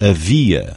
havia.